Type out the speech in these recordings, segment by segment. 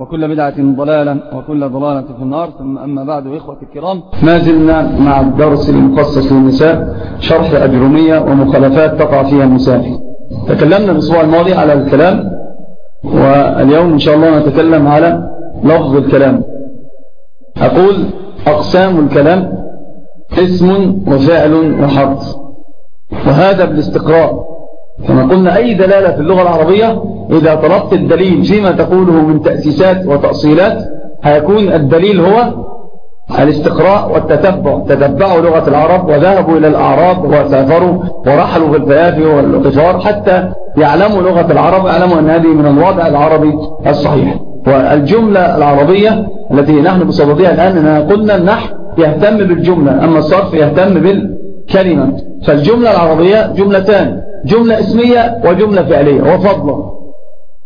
وكل بدعة ضلالة وكل ضلالة في النار. ثم أما بعد إخوة الكرام ما زلنا مع الدرس المخصص للنساء شرح أجرمية ومخالفات تقع فيها النساء تكلمنا الأسبوع الماضي على الكلام واليوم إن شاء الله نتكلم على لفظ الكلام. أقول أقسام الكلام اسم وفعل وحرف وهذا بالاستقراء. كما قلنا أي دلالة في اللغة العربية إذا طلبت الدليل فيما تقوله من تأسيسات وتأصيلات هيكون الدليل هو الاستقراء والتتبع. تتبعوا لغة العرب وذهبوا إلى الأعراب وسافروا ورحلوا في الفيافي والقفار حتى يعلموا لغة العرب يعلموا أن هذه من الوضع العربي الصحيح. والجملة العربية التي نحن بصددها الآن أننا قلنا النحو يهتم بالجملة أما الصرف يهتم بالكلمة. فالجملة العربية جملتان. جملة اسمية وجملة فعلية وفضلا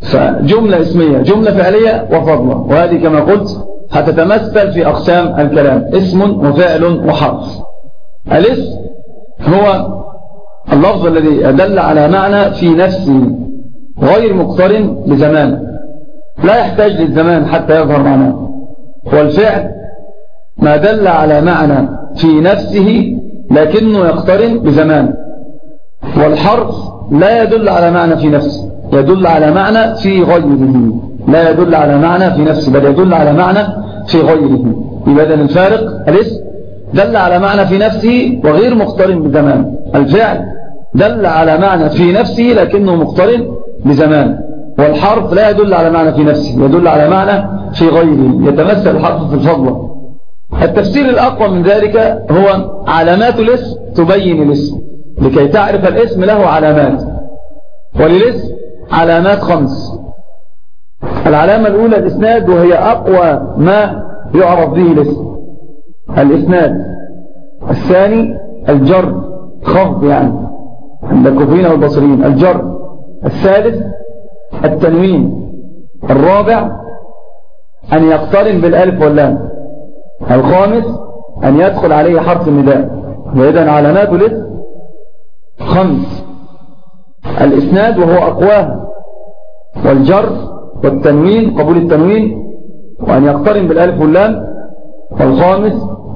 فجملة اسمية جملة فعلية وفضلا وهذه كما قلت هتتمثل في أقسام الكلام. اسم وفعل وحرف. الاسم هو اللفظ الذي يدل على معنى في نفسه غير مقترن بزمان لا يحتاج للزمان حتى يظهر معناه. والفعل ما دل على معنى في نفسه لكنه يقترن بزمان. والحرف لا يدل على معنى في نفسه يدل على معنى في غيره لا يدل على معنى في نفسه بل يدل على معنى في غيره. يبدأ الفارق الاسم دل على معنى في نفسه وغير مقترن بزمان. الفعل دل على معنى في نفسه لكنه مقترن بزمان. والحرف لا يدل على معنى في نفسه يدل على معنى في غيره. يتمثل الحرف في الفضلة التفسير الأقوى من ذلك هو علامات الاسم تبين الاسم. لكي تعرف الاسم له علامات. وللاسم علامات خمس. العلامة الأولى الإسناد وهي أقوى ما يعرف به الاسم. الإسناد. الثاني الجر خفض يعني عند الكوفيين والبصريين الجر. الثالث التنوين. الرابع أن يقترن بالألف واللام. الخامس أن يدخل عليه حرف النداء. وإذا علامات الاسم خمس الإسناد وهو أقواه. والجر والتنوين قبول التنوين وأن يقترن بالألف واللام. والخامس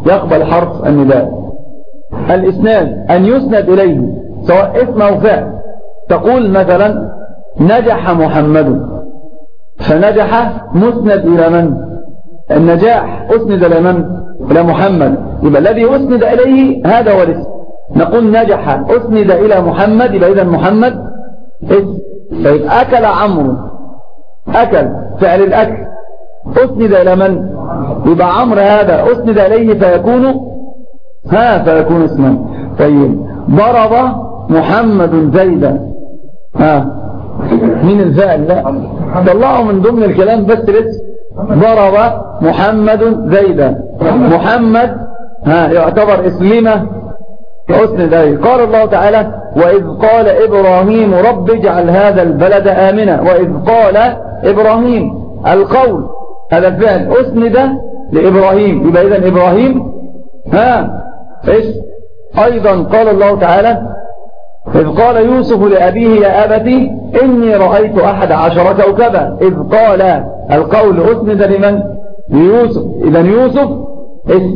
يقبل حرف النداء. الإسناد أن يسند إليه سواء اسم أو فعل. تقول مثلا نجح محمد. فنجح مسند إلى من؟ النجاح أسند إلى من؟ إلى محمد. يبقى الذي أسند إليه هذا هو الاسم. نقول نجح. أسند إلى محمد يبقى إذا محمد. اسم طيب أكل عمرو. أكل فعل الأكل. أسند إلى من؟ يبقى عمرو هذا. أسند إليه فيكون ها فيكون اسما طيب ضرب محمد زيدا ها مين الفاعل لا طلعوا من ضمن الكلام بس الاسم ضرب محمد زيدا محمد ها يعتبر إسلمة. حسن ذلك. قال الله تعالى وإذ قال إبراهيم رب اجعل هذا البلد آمنا. وإذ قال إبراهيم القول هذا الفعل أسند لإبراهيم. يبقى إذن إبراهيم ها اسم أيضا قال الله تعالى إذ قال يوسف لأبيه يا أبتي إني رأيت أحد عشر كوكبا. إذ قال القول أسند لمن؟ ليوسف. إذن يوسف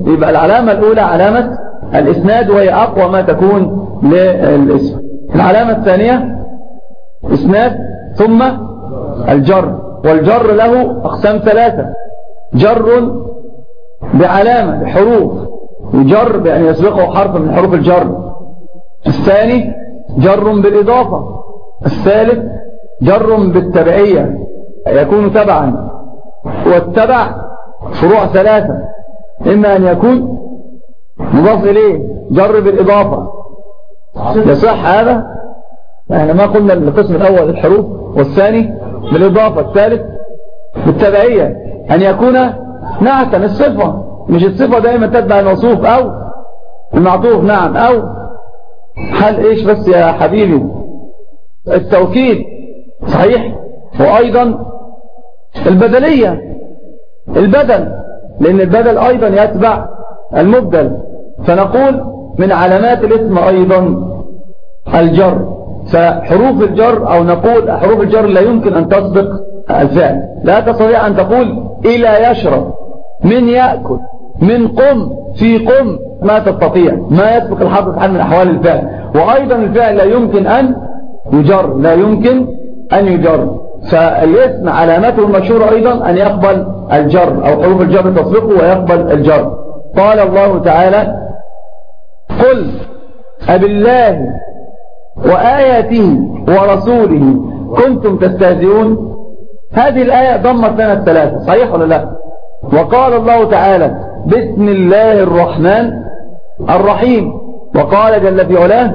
يبقى العلامة الأولى علامة الإسناد وهي أقوى ما تكون للاسم. العلامة الثانية إسناد ثم الجر. والجر له أقسام ثلاثة. جر بعلامة بحروف. يجر بأن يسبقه حرف من حروف الجر. الثاني جر بالإضافة. الثالث جر بالتبعية. يكون تبعا. والتبع فروع ثلاثة. إما أن يكون مضاف إليه. جر بالإضافة يصح هذا إحنا ما قلنا القسم الأول الحروف والثاني بالإضافة الثالث بالتبعية. أن يكون نعتا الصفة مش الصفة دائما تتبع الموصوف أو المعطوف نعم أو. حل إيش بس يا حبيبي؟ التوكيد صحيح. وأيضا البدلية البدل. لأن البدل أيضا يتبع المبدل. فنقول من علامات الاسم أيضا الجر. فحروف الجر أو نقول حروف الجر لا يمكن أن تسبق الفعل. لا تستطيع أن تقول إلى يشرب من يأكل من قم في قم ما تستطيع ما يسبق الحرف حال من أحوال الفعل. وأيضا الفعل لا يمكن أن يجر لا يمكن أن يجر. فالاسم علامته المشهورة أيضا أن يقبل الجر أو حروف الجر تسبقه ويقبل الجر. قال الله تعالى قل أبالله وآياته ورسوله. كنتم تستهزئون؟ هذه الآية ضمت لنا الثلاثة صحيح ولا لا؟ وقال الله تعالى بسم الله الرحمن الرحيم. وقال جل في علاه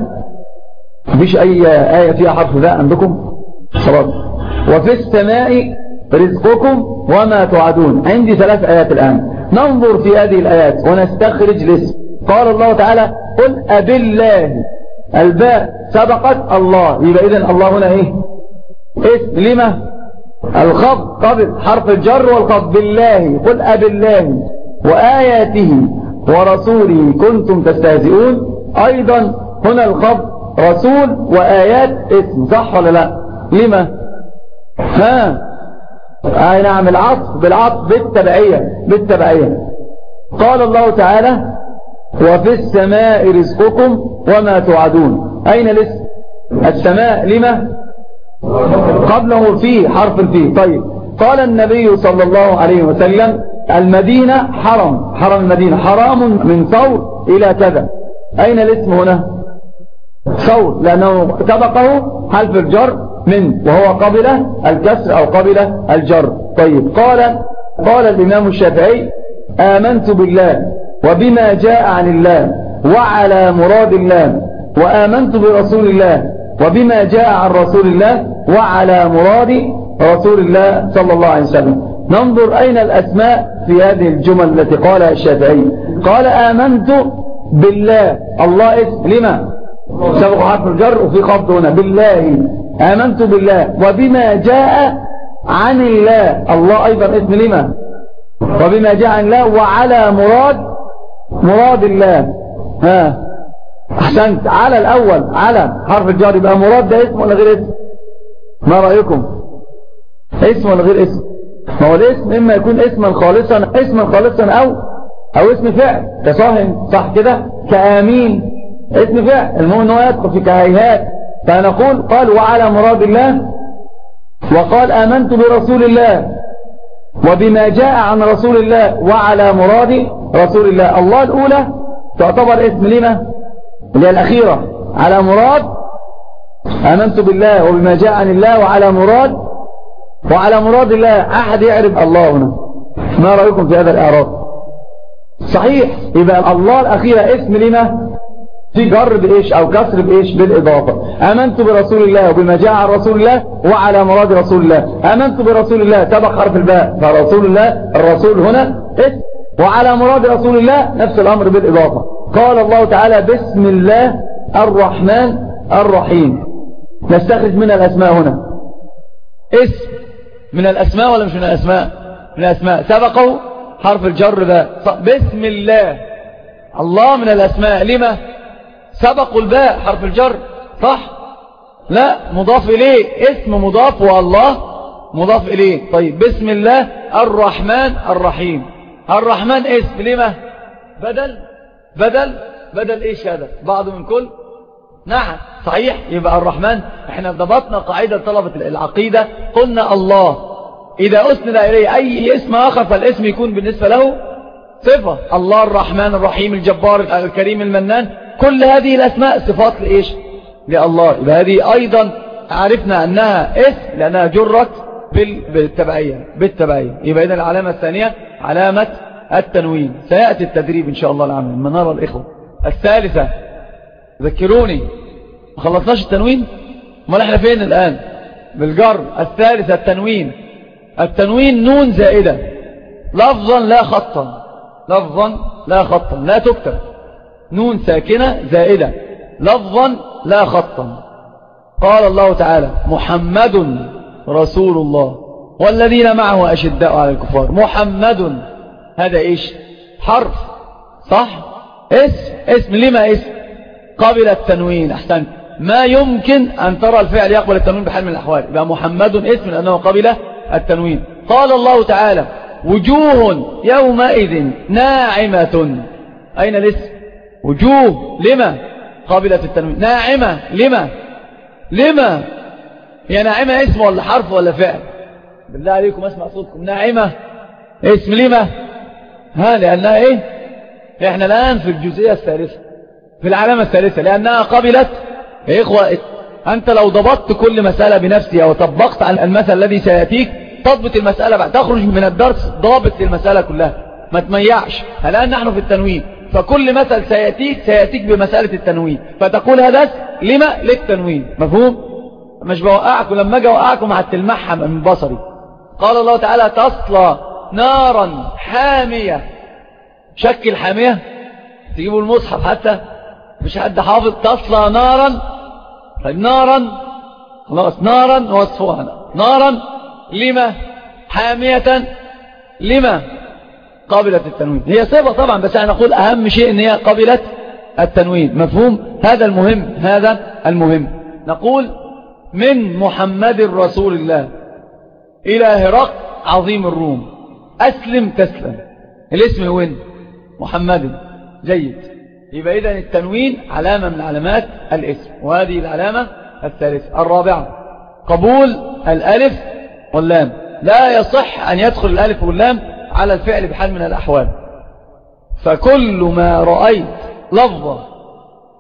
مفيش أي آية فيها حرف ذا عندكم؟ خلاص. وفي السماء رزقكم وما توعدون. عندي ثلاث آيات الآن. ننظر في هذه الآيات ونستخرج الاسم قال الله تعالى قل أب الله الباء سبقت الله. يبقى إذن الله هنا إيه؟ اسم لما؟ الخفض قبل حرف الجر والخفض بالله. قل أب الله وآياته ورسوله. كنتم تستهزئون. أيضا هنا الخفض رسول وآيات اسم. صح ولا لا؟ لما؟ ها؟ أي نعم. العطف. بالعطف بالتبعية. بالتبعية. قال الله تعالى وفي السماء رزقكم وما توعدون. أين الاسم؟ السماء لما؟ قبله فيه حرف فيه طيب. قال النبي صلى الله عليه وسلم المدينة حرم. حرم المدينة. حرام من ثور إلى كذا. أين الاسم هنا؟ ثور. لأنه سبقه حلف الجر من وهو قبل الكسر أو قبل الجر. طيب. قال قال الإمام الشافعي آمنت بالله. وبما جاء عن الله وعلى مراد الله وآمنت برسول الله وبما جاء عن رسول الله وعلى مراد رسول الله صلى الله عليه وسلم. ننظر أين الأسماء في هذه الجمل التي قالها الشافعي. قال آمنت بالله. الله اسم لما؟ سبق حرف الجر وفي خفض هنا. بالله. آمنت بالله. وبما جاء عن الله. الله أيضا اسم لما؟ وبما جاء عن الله وعلى مراد مراد الله. ها. أحسنت. على الأول. على. حرف الجر يبقى مراد ده اسم ولا غير اسم؟ ما رأيكم؟ اسم ولا غير اسم؟ ما هو الاسم إما يكون اسما خالصا اسما خالصا أو أو اسم فعل. كصاهم صح كده؟ كآمين. اسم فعل. المهم أنه يدخل في كهيهات. فنقول قال وعلى مراد الله. وقال آمنت برسول الله. وبما جاء عن رسول الله وعلى مراد رسول الله. الله الأولى تعتبر اسم لنا اللي الأخيرة. على مراد آمنت بالله وبما جاء عن الله وعلى مراد وعلى مراد الله أحد يعرف الله هنا. ما رأيكم في هذا الإعراض صحيح. يبقى الله الأخيرة اسم لنا في جر بإيش أو كسر بإيش بالإضافة. آمنت برسول الله وبما جاء عن رسول الله وعلى مراد رسول الله. آمنت برسول الله. سبق حرف الباء. فرسول الله الرسول هنا اسم وعلى مراد رسول الله نفس الأمر بالإضافة. قال الله تعالى بسم الله الرحمن الرحيم. نستخرج من الأسماء هنا. اسم. من الأسماء ولا مش من الأسماء؟ من الأسماء. سبقوا حرف الجر ذا بسم الله. الله من الأسماء. لما؟ سبقوا الباء حرف الجر صح؟ لا مضاف إليه. اسم مضاف والله مضاف إليه. طيب بسم الله الرحمن الرحيم. الرحمن اسم لما بدل؟ بدل؟ بدل إيش هذا؟ بعض من كل؟ نعم صحيح. يبقى الرحمن إحنا ضبطنا قاعدة طلبة العقيدة. قلنا الله. إذا أسند إليه أي اسم آخر فالاسم يكون بالنسبة له صفة. الله الرحمن الرحيم الجبار الكريم المنان. كل هذه الأسماء صفات لإيش؟ لله يبقى هذه أيضا عرفنا أنها اسم لأنها جرت بالتبعية بالتبعية. يبقى إذا العلامة الثانية علامة التنوين. سيأتي التدريب إن شاء الله العام من نرى الإخوة. الثالثة ذكروني. ما خلصناش التنوين؟ ما إحنا فين الآن؟ بالجر. الثالثة التنوين. التنوين نون زائدة. لفظا لا خطا. لفظا لا خطا. لا تكتب. نون ساكنة زائدة لفظا لا خطا. قال الله تعالى محمد رسول الله. والذين معه أشداء على الكفار محمد. هذا إيش؟ حرف صح؟ اسم اسم لما اسم؟ قبل التنوين أحسن. ما يمكن أن ترى الفعل يقبل التنوين بحال من الأحوال. يبقى محمد اسم لأنه قبل التنوين. قال الله تعالى وجوه يومئذ ناعمة. أين الاسم؟ وجوه لما؟ قابلة التنوين. ناعمة. لما؟ لما؟ هي ناعمة اسم ولا حرف ولا فعل؟ بالله عليكم اسمع صوتكم. ناعمة. اسم لما؟ ها لأنها إيه؟ إحنا الآن في الجزئية الثالثة في العلامة الثالثة لأنها قبلت. يا إخوة أنت لو ضبطت كل مسألة بنفسها وطبقت على المثل الذي سيأتيك تضبط المسألة بعد تخرج من الدرس ضابط للمسألة كلها. ما تميعش. الآن نحن في التنوين. فكل مثل سيأتيك سيأتيك بمسألة التنوين. فتقول هذا لما؟ للتنوين. مفهوم؟ مش بوقعكم لما أجي أوقعكم هتلمحها من بصري قال الله تعالى تصلى نارا حامية. شكل حامية تجيبوا المصحف حتى. مش حد حافظ. تصلى نارا. طيب نارا. خلاص نارا وصفوها نارا لما؟ حامية لما؟ قابلة التنوين. هي صفة طبعا بس أنا نقول أهم شيء إن هي قابلة التنوين. مفهوم؟ هذا المهم هذا المهم. نقول من محمد رسول الله إلى هرق عظيم الروم. أسلم تسلم. الاسم وين؟ محمد. جيد. يبقى إذن التنوين علامة من علامات الاسم. وهذه العلامة الثالثة. الرابعة. قبول الألف واللام. لا يصح أن يدخل الألف واللام على الفعل بحال من الأحوال. فكل ما رأيت لفظة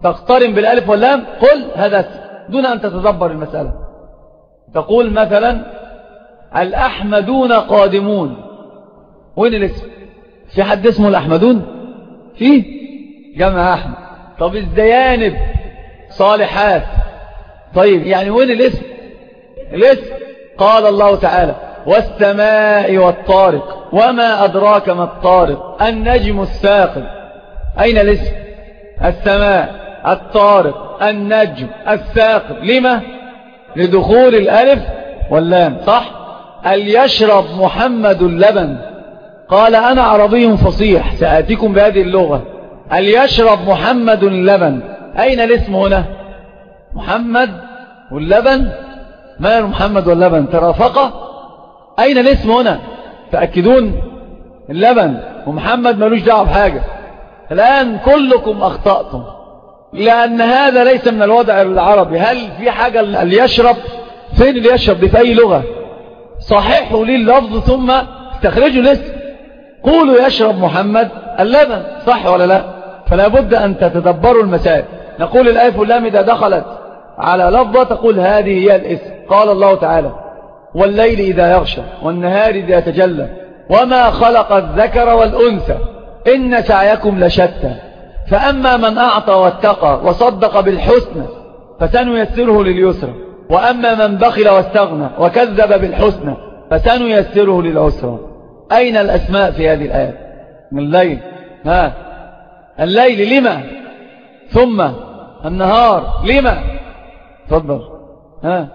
تقترن بالألف واللام قل هذا دون أن تتدبر المسألة. تقول مثلا الأحمدون قادمون. وين الاسم؟ في حد اسمه الأحمدون؟ فيه؟ جمع أحمد. طب الزيانب صالحات. طيب يعني وين الاسم؟ الاسم. قال الله تعالى والسماء والطارق وما أدراك ما الطارق النجم الساقل أين الاسم؟ السماء الطارق النجم الساقل لما؟ لدخول الألف واللام صح؟ هل يشرب محمد اللبن. قال أنا عربي فصيح سآتيكم بهذه اللغة. هل يشرب محمد اللبن. أين الاسم هنا؟ محمد واللبن؟ مال محمد واللبن؟ ترافقة؟ أين الاسم هنا؟ تأكدون؟ اللبن ومحمد ملوش دعوة بحاجة. الآن كلكم أخطأتم. لأن هذا ليس من الوضع العربي. هل في حاجة اللي يشرب؟ فين اللي يشرب؟ دي في أي لغة؟ صححوا لي اللفظ ثم استخرجوا الاسم قولوا يشرب محمد اللبن صح ولا لا؟ فلا بد أن تتدبروا المسائل. نقول الآية واللام إذا دخلت على لفظة تقول هذه هي الاسم. قال الله تعالى والليل إذا يغشى والنهار إذا يتجلى وما خلق الذكر والأنثى إن سعيكم لشتى فأما من أعطى واتقى وصدق بالحسنى فسنيسره لليسرى وأما من بخل واستغنى وكذب بالحسنى فسنيسره للعسرى أين الأسماء في هذه الآية من الليل. ها؟ الليل لما؟ ثم النهار لما؟ تفضل. ها؟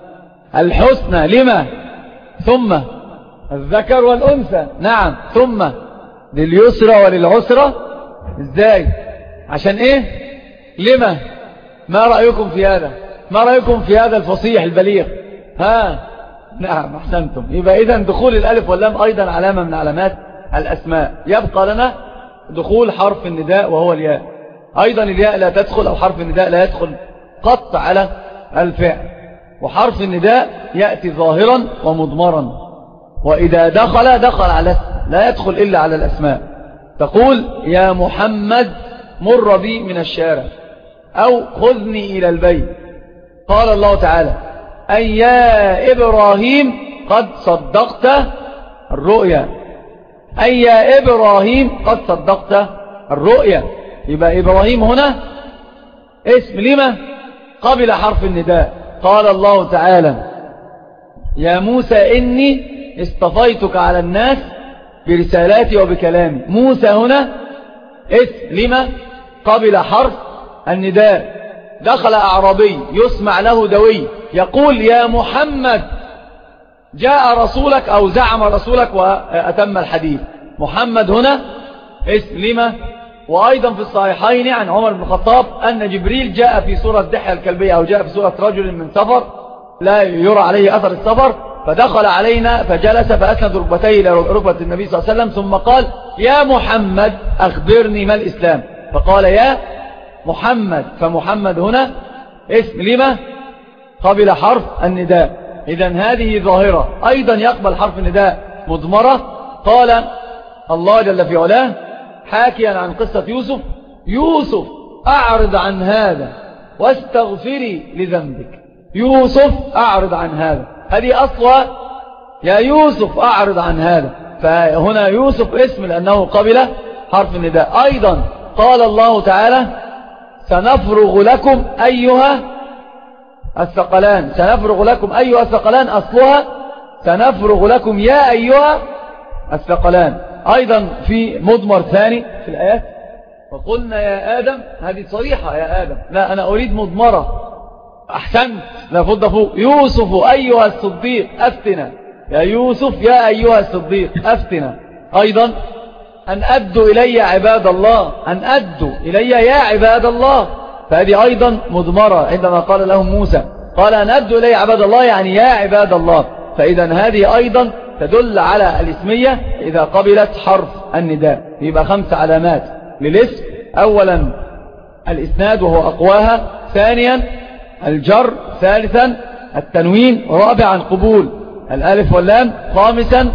الحسنى لما؟ ثم الذكر والأنثى. نعم ثم لليسرى وللعسرى. إزاي؟ عشان إيه؟ لما؟ ما رأيكم في هذا؟ ما رأيكم في هذا الفصيح البليغ؟ ها؟ نعم أحسنتم. يبقى اذا دخول الألف واللام أيضا علامة من علامات الأسماء. يبقى لنا دخول حرف النداء وهو الياء. أيضا الياء لا تدخل أو حرف النداء لا يدخل قط على الفعل. وحرف النداء يأتي ظاهرا ومضمرا. وإذا دخل دخل على لا يدخل إلا على الأسماء. تقول يا محمد مر بي من الشارع أو خذني إلى البيت. قال الله تعالى أي يا إبراهيم قد صدقت الرؤيا. أي يا إبراهيم قد صدقت الرؤيا. يبقى إبراهيم هنا اسم لما؟ قبل حرف النداء. قال الله تعالى يا موسى إني اصطفيتك على الناس برسالاتي وبكلامي. موسى هنا اسم لما؟ قبل حرف النداء. دخل أعرابي يسمع له دوي. يقول يا محمد جاء رسولك أو زعم رسولك وأتم الحديث. محمد هنا اسم لما؟ وأيضا في الصحيحين عن عمر بن الخطاب أن جبريل جاء في سورة دحية الكلبية أو جاء في سورة رجل من سفر لا يرى عليه أثر السفر فدخل علينا فجلس فأسند ركبتيه إلى ركبة النبي صلى الله عليه وسلم ثم قال يا محمد أخبرني ما الإسلام. فقال يا محمد. فمحمد هنا اسم لما؟ قبل حرف النداء. إذا هذه ظاهرة. أيضا يقبل حرف النداء مضمرة. قال الله جل في علاه حاكيا عن قصة يوسف يوسف أعرض عن هذا واستغفري لذنبك. يوسف أعرض عن هذا. هذه أصلها يا يوسف أعرض عن هذا. فهنا يوسف اسم لأنه قبل حرف النداء. أيضا قال الله تعالى سنفرغ لكم أيها الثقلان. سنفرغ لكم أيها الثقلان أصلها سنفرغ لكم يا أيها الثقلان. أيضا في مضمر ثاني في الآيات. فقلنا يا آدم هذه صريحة يا آدم. لا أنا أريد مضمرة. أحسنت. لابد فوق. يوسف أيها الصديق أفتنا. يا يوسف يا أيها الصديق أفتنا. أيضا أن أدوا إلي عباد الله. أن أدوا إلي يا عباد الله. فهذه أيضا مضمرة عندما قال لهم موسى. قال أن أدوا إلي عباد الله يعني يا عباد الله. فإذا هذه أيضا تدل على الاسمية إذا قبلت حرف النداء. يبقى خمس علامات للاسم. أولا الإسناد وهو أقواها. ثانيا الجر. ثالثا التنوين. رابعا قبول الألف واللام. خامسا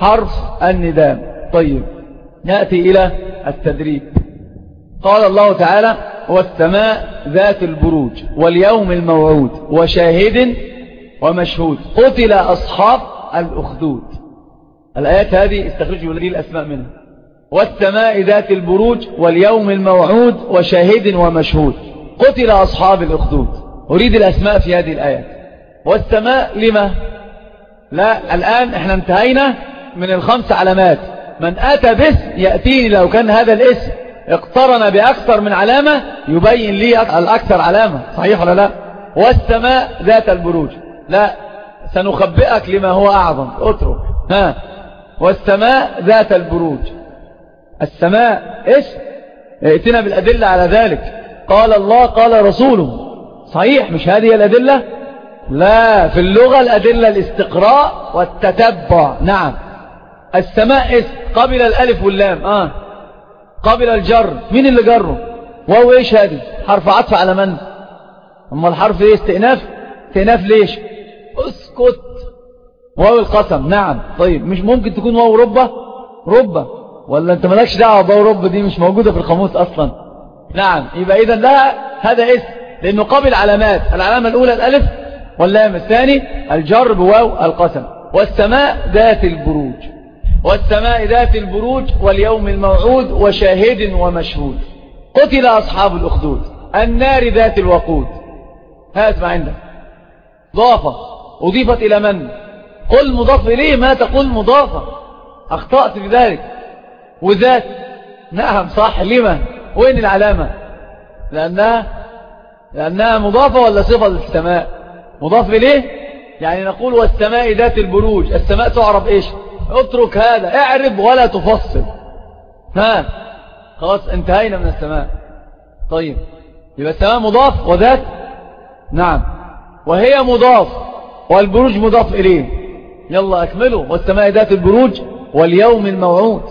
حرف النداء. طيب نأتي إلى التدريب. قال الله تعالى والسماء ذات البروج واليوم الموعود وشاهد ومشهود. قتل أصحاب الأخدود الآيات هذه استخرجوا لي الأسماء منها. والسماء ذات البروج واليوم الموعود وشاهد ومشهود. قتل أصحاب الأخدود أريد الأسماء في هذه الآيات. والسماء لما؟ لا الآن إحنا انتهينا من الخمس علامات. من أتى باسم يأتيني لو كان هذا الاسم اقترن بأكثر من علامة يبين لي الأكثر علامة. صحيح ولا لا؟ والسماء ذات البروج. لا سنخبئك لما هو أعظم. اترك. ها. والسماء ذات البروج. السماء اسم ائتنا بالأدلة على ذلك. قال الله قال رسوله. صحيح مش هذه الأدلة؟ لا في اللغة الأدلة الاستقراء والتتبع. نعم. السماء اسم قبل الألف واللام. آه. قبل الجر. مين اللي جره؟ وهو إيش هذه؟ حرف عطف على من؟ أما الحرف إيه؟ استئناف. استئناف ليش؟ اسكت. واو القسم نعم. طيب مش ممكن تكون واو ربة؟ ربة. ولا انت مالكش دعوة بواو ربة دي مش موجودة في القاموس أصلا؟ نعم. يبقى اذا لها هذا اسم. لأنه قبل علامات. العلامة الأولى الألف واللام الثاني الجر بواو القسم. والسماء ذات البروج. والسماء ذات البروج واليوم الموعود وشاهد ومشهود. قتل أصحاب الأخدود. النار ذات الوقود. هات ما عندك. ضافة. أضيفت إلى من؟ قل مضاف إليه ما تقول مضافة أخطأت بذلك وذات نعم صح لما وين العلامة؟ لأنها لأنها مضافة ولا صفة للسماء؟ مضاف إليه؟ يعني نقول والسماء ذات البروج. السماء تعرف إيش؟ اترك هذا. اعرب ولا تفصل. ها؟ خلاص انتهينا من السماء. طيب. يبقى السماء مضاف وذات نعم. وهي مضاف. والبروج مضاف إليه يلا أكملوا. والسماء ذات البروج واليوم الموعود.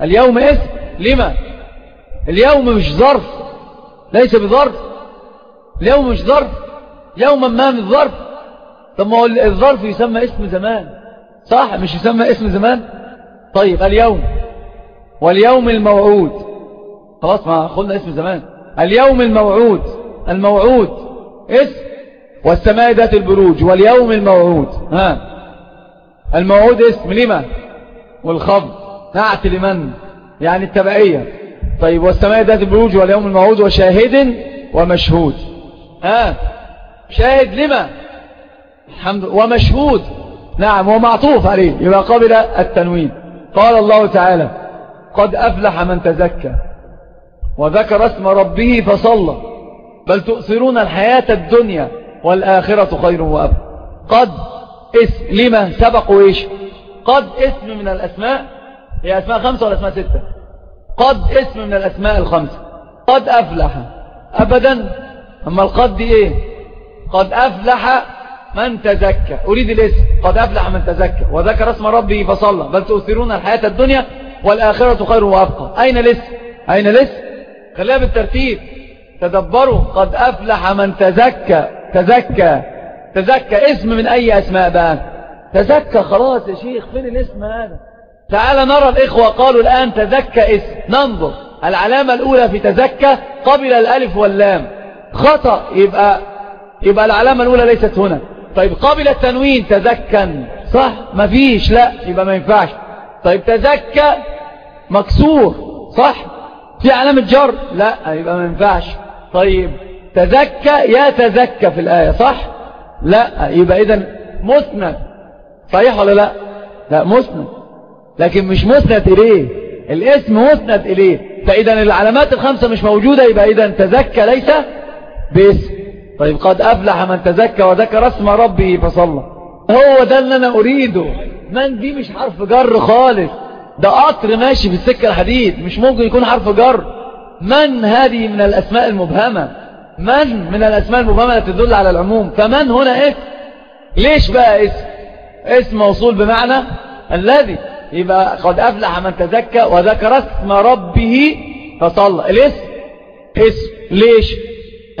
اليوم اسم لما؟ اليوم مش ظرف. ليس بظرف. اليوم مش ظرف. يوما ما من الظرف طب ما هو الظرف يسمى اسم زمان. صح؟ مش يسمى اسم زمان؟ طيب اليوم. واليوم الموعود. خلاص ما قلنا اسم زمان. اليوم الموعود. الموعود. اسم والسماء ذات البروج واليوم الموعود. ها. الموعود اسم لما؟ والخفض نعت لمن؟ يعني التبعية. طيب والسماء ذات البروج واليوم الموعود وشاهد ومشهود. ها. شاهد لما؟ الحمد ومشهود. نعم ومعطوف عليه يبقى قبل التنوين. قال الله تعالى قد أفلح من تزكى وذكر اسم ربه فصلى. بل تؤثرون الحياة الدنيا. والآخرة خير وأبقى. قد اسم لما سبقوا إيش؟ قد اسم من الأسماء هي أسماء خمسة ولا أسماء ستة؟ قد اسم من الأسماء الخمسة. قد أفلح. أبدا. أما القد دي إيه؟ قد أفلح من تزكى. أريد الاسم. قد أفلح من تزكى. وذكر اسم ربه فصلى. بل تؤثرون الحياة الدنيا والآخرة خير وأبقى. أين الاسم؟ أين الاسم؟ خليها بالترتيب. تدبروا. قد أفلح من تزكى. تزكى. تزكى اسم من أي أسماء بقى؟ تزكى خلاص يا شيخ فين الاسم هذا؟ تعال نرى الإخوة قالوا الآن تزكى اسم. ننظر. العلامة الأولى في تزكى قبل الألف واللام. خطأ. يبقى يبقى العلامة الأولى ليست هنا. طيب قبل التنوين تزكى. صح؟ مفيش لا يبقى ما ينفعش. طيب تزكى مكسور. صح؟ في علامة جر. لا يبقى ما ينفعش. طيب تزكى يا تزكى في الآية صح؟ لا يبقى إذن مسند. صحيح ولا لا؟ لا مسند. لكن مش مسند إليه. الاسم مسند إليه. فإذا العلامات الخمسة مش موجودة يبقى إذا تزكى ليس باسم. طيب قد أفلح من تزكى وذكر اسم ربه فصلى. هو ده اللي أنا أريده. من دي مش حرف جر خالص. ده قطر ماشي في السكة الحديد مش ممكن يكون حرف جر. من هذه من الأسماء المبهمة؟ من من الأسماء المبهمة تدل على العموم؟ فمن هنا اسم ليش بقى اسم؟ اسم موصول بمعنى الذي. يبقى قد أفلح من تزكى وذكر اسم ربه فصلى. الاسم. اسم. ليش؟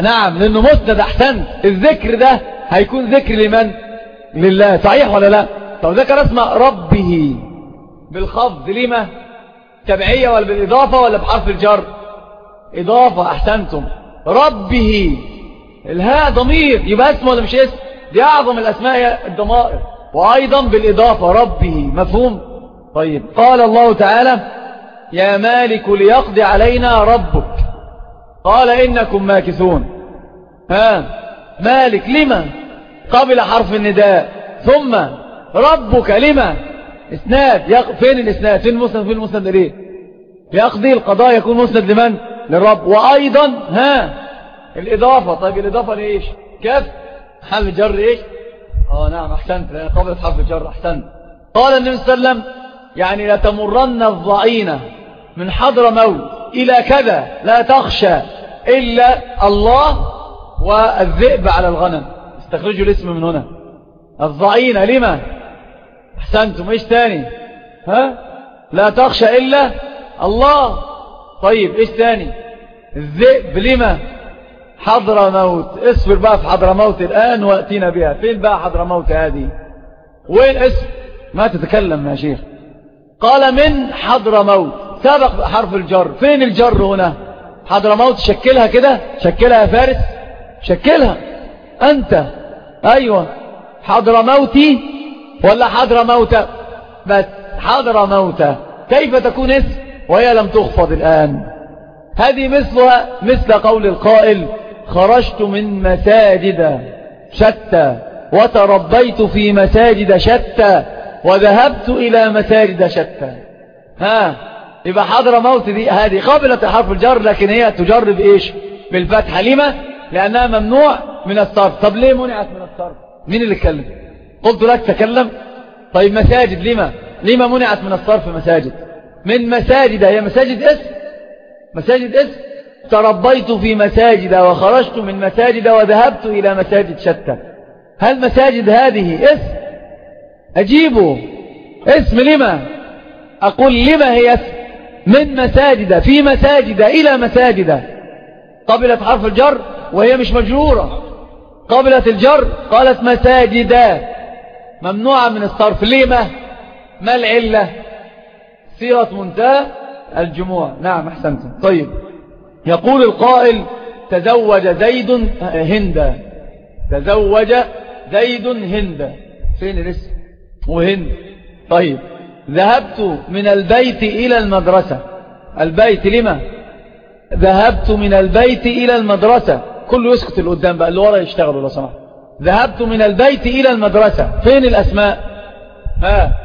نعم لأنه مسند أحسن. الذكر ده هيكون ذكر لمن؟ لله. صحيح ولا لا؟ طب ذكر اسم ربه بالخفض. لما؟ تبعية ولا بالإضافة ولا بحرف الجر؟ إضافة. أحسنتم. ربه. الهاء ضمير. يبقى اسم ولا مش اسم؟ دي أعظم الأسماء الضمائر. وأيضا بالإضافة ربه. مفهوم؟ طيب. قال الله تعالى يا مالك ليقضي علينا ربك. قال إنكم ماكثون. ها؟ مالك لما؟ قبل حرف النداء. ثم ربك لما؟ إسناد. فين الإسناد؟ فين المسند؟ فين المسند ليه؟ يقضي القضاء يكون مسند لمن؟ للرب. وأيضا ها الإضافة. طيب الإضافة لإيش؟ كيف؟ حل جر إيش؟ آه نعم أحسنت. لأن قبل حرف الجر أحسنت. قال النبي صلى الله عليه وسلم يعني لتمرن الضعينة من حضر موت إلى كذا لا تخشى إلا الله والذئب على الغنم. استخرجوا الاسم من هنا. الضعينة لما؟ أحسنتم. إيش تاني؟ ها؟ لا تخشى إلا الله طيب إيش تاني الذئب لما؟ حضر موت. اصبر بقى في حضر موت الآن وأتينا بها. فين بقى حضر موت هذه؟ وين اسم؟ ما تتكلم يا شيخ. قال من حضر موت. سبق حرف الجر. فين الجر هنا؟ حضر موت شكلها كده؟ شكلها يا فارس؟ شكلها. أنت. أيوة. حضر موتي ولا حضر موتى بس حضر موتى كيف تكون اسم؟ وهي لم تخفض الآن. هذه مثلها مثل قول القائل خرجت من مساجد شتى وتربيت في مساجد شتى وذهبت إلى مساجد شتى. ها يبقى حضر موت دي هذه قابلة حرف الجر لكن هي تجر بإيش بالفتحة. لما؟ لأنها ممنوع من الصرف. طب ليه منعت من الصرف؟ مين اللي اتكلم؟ قلت لك تكلم. طيب مساجد لما؟ لما منعت من الصرف مساجد؟ من مساجد هي مساجد اسم مساجد اسم تربيت في مساجد وخرجت من مساجد وذهبت إلى مساجد شتى. هل مساجد هذه اسم أجيبه اسم لما؟ أقول لما هي اسم من مساجد في مساجد إلى مساجد. قبلت حرف الجر وهي مش مجرورة. قبلت الجر قالت مساجد. ممنوعة من الصرف. لما؟ ما العلة؟ صيغة منتهى الجموع. نعم أحسنتم. طيب. يقول القائل تزوج زيد هندا. تزوج زيد هندا. فين الاسم؟ وهند طيب. ذهبت من البيت إلى المدرسة. البيت لما؟ ذهبت من البيت إلى المدرسة. كله يسكت اللي قدام بقى اللي ورا يشتغلوا لو سمحت. ذهبت من البيت إلى المدرسة. فين الأسماء؟ ها.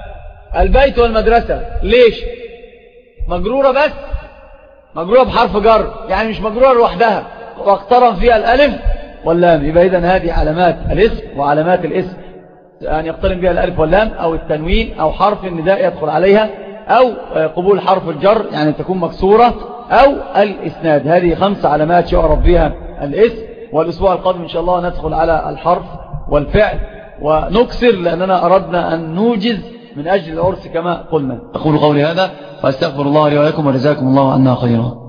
البيت والمدرسة. ليش؟ مجرورة بس؟ مجرورة بحرف جر يعني مش مجرورة لوحدها. واقترن فيها الألف واللام. يبقى إذن هذه علامات الاسم وعلامات الاسم. أن يقترن بها الألف واللام أو التنوين أو حرف النداء يدخل عليها أو قبول حرف الجر يعني تكون مكسورة أو الإسناد. هذه خمس علامات يعرف بها الاسم. والأسبوع القادم إن شاء الله ندخل على الحرف والفعل. ونكسر لأننا أردنا أن نوجز من أجل العرس كما قلنا. أقول قولي هذا وأستغفر الله لي ولكم ورزاكم الله عنا خيرا.